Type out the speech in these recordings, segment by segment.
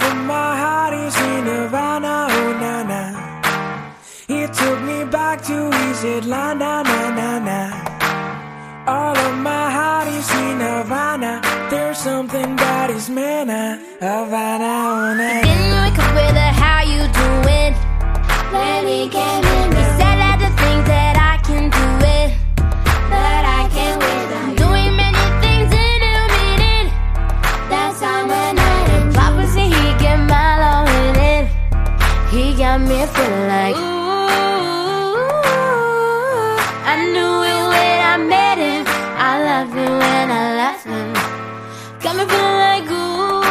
from my heart is in Havana, oh na na. He took me back to his Atlanta, oh, na na na. All of my heart is in Havana. Oh. There's something that is mana, Havana, oh, oh na na. Got me feeling like ooh.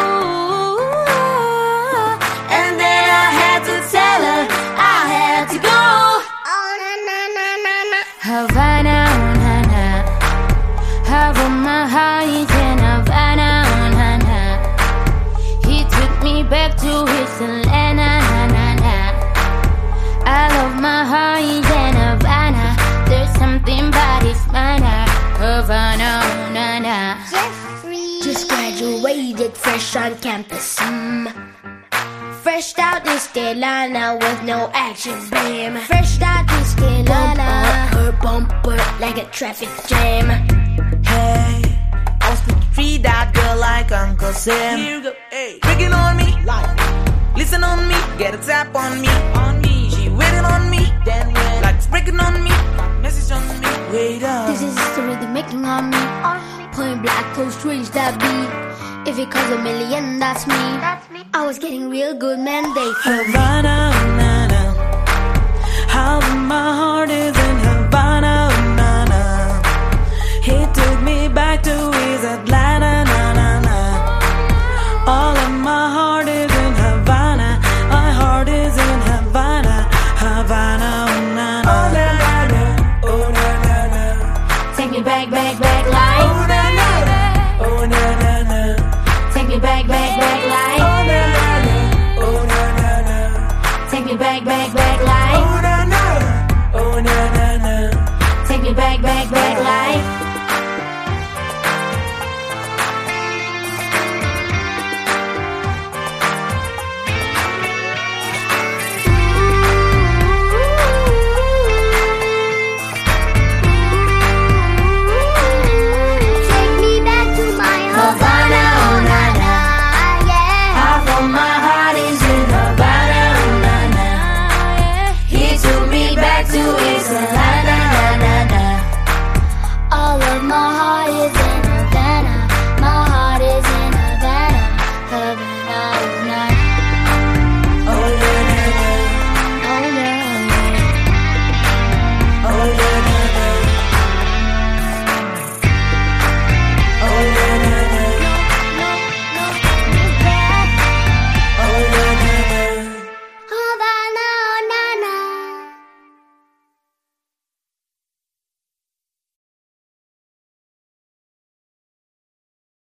And then I had to tell her I had to go. Oh na na na na na. Havana, oh na na. Have my heart in Havana, oh na na. He took me back to his Atlanta, na na na. I love my heart in Havana. There's something about his manner. Havana, oh na na. Just graduated fresh on campus. Mm. Fresh out this Carolina with no action, bam. Fresh out this Carolina. Bumper, bumper, like a traffic jam. Hey, I was supposed to treat that girl like Uncle Sam. Here you go, hey. Breaking on me, Like, listen on me, get a tap on me, on me. She waiting on me, then when like it's breaking on me, message on me. Wait up. This is history they making on me. Point black close strange that beat. If it costs a million, that's me. I was getting real good mandate. Havana, oh, na na. How my heart Havana. back, back Take me back, back, back.